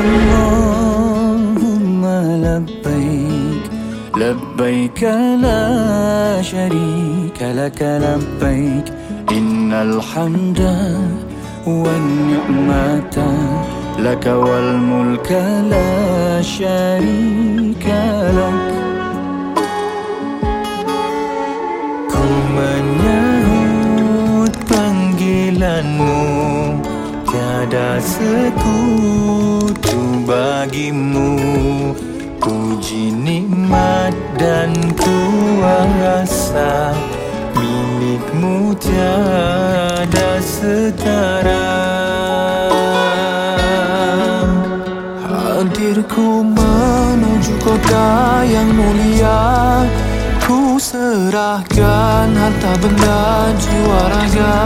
اللهم لبيك لبيك لا شريك لك لبيك. إن الحمد والنعمة لك والملك لا شريك لك. كل من يهود panggilanmu sekutu bagimu. Puji nikmat dan kuasa Milikmu tiada setara. Hadirku menuju kota yang mulia. Ku serahkan harta benda jiwa raga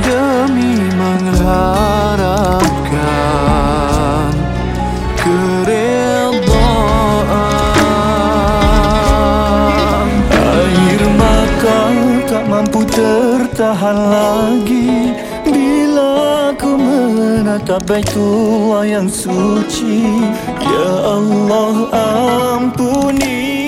Demi mengharapkan mampu tertahan lagi Bila ku menatap baitullah yang suci. Ya Allah ampuni